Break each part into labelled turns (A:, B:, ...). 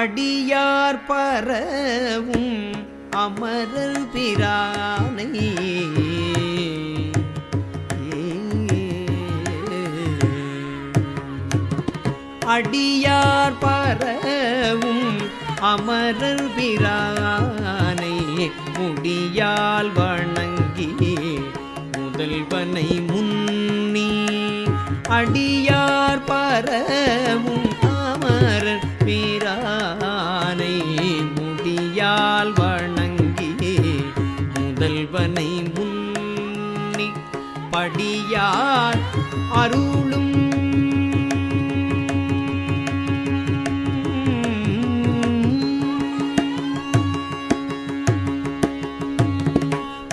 A: அடியார் பரவும் அமரர் பிரானை. அடியார் பரவும் அமரர் பிரானை முடியால் வணங்கி முதல்வனை முன்னி. அடியார் பரவும் முடியால் வணங்கி முதல்வனை முன்னி படியார் அருளும்.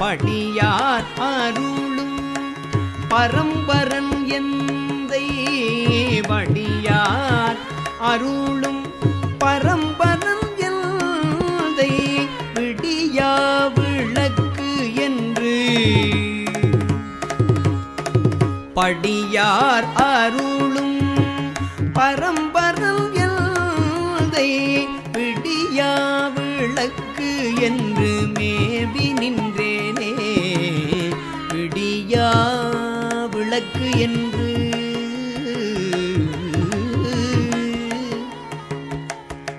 A: படியார் அருளும் பரம்பரன் எந்தை படியார் அருளும். படியார் அருளும் பரம்பரல் எந்தை பிடியா விளக்கு என்று மேவி நின்றேனே. பிடியா விளக்கு என்று.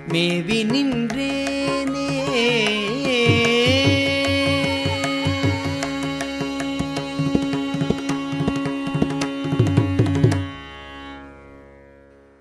A: மேவி நின்றேனே.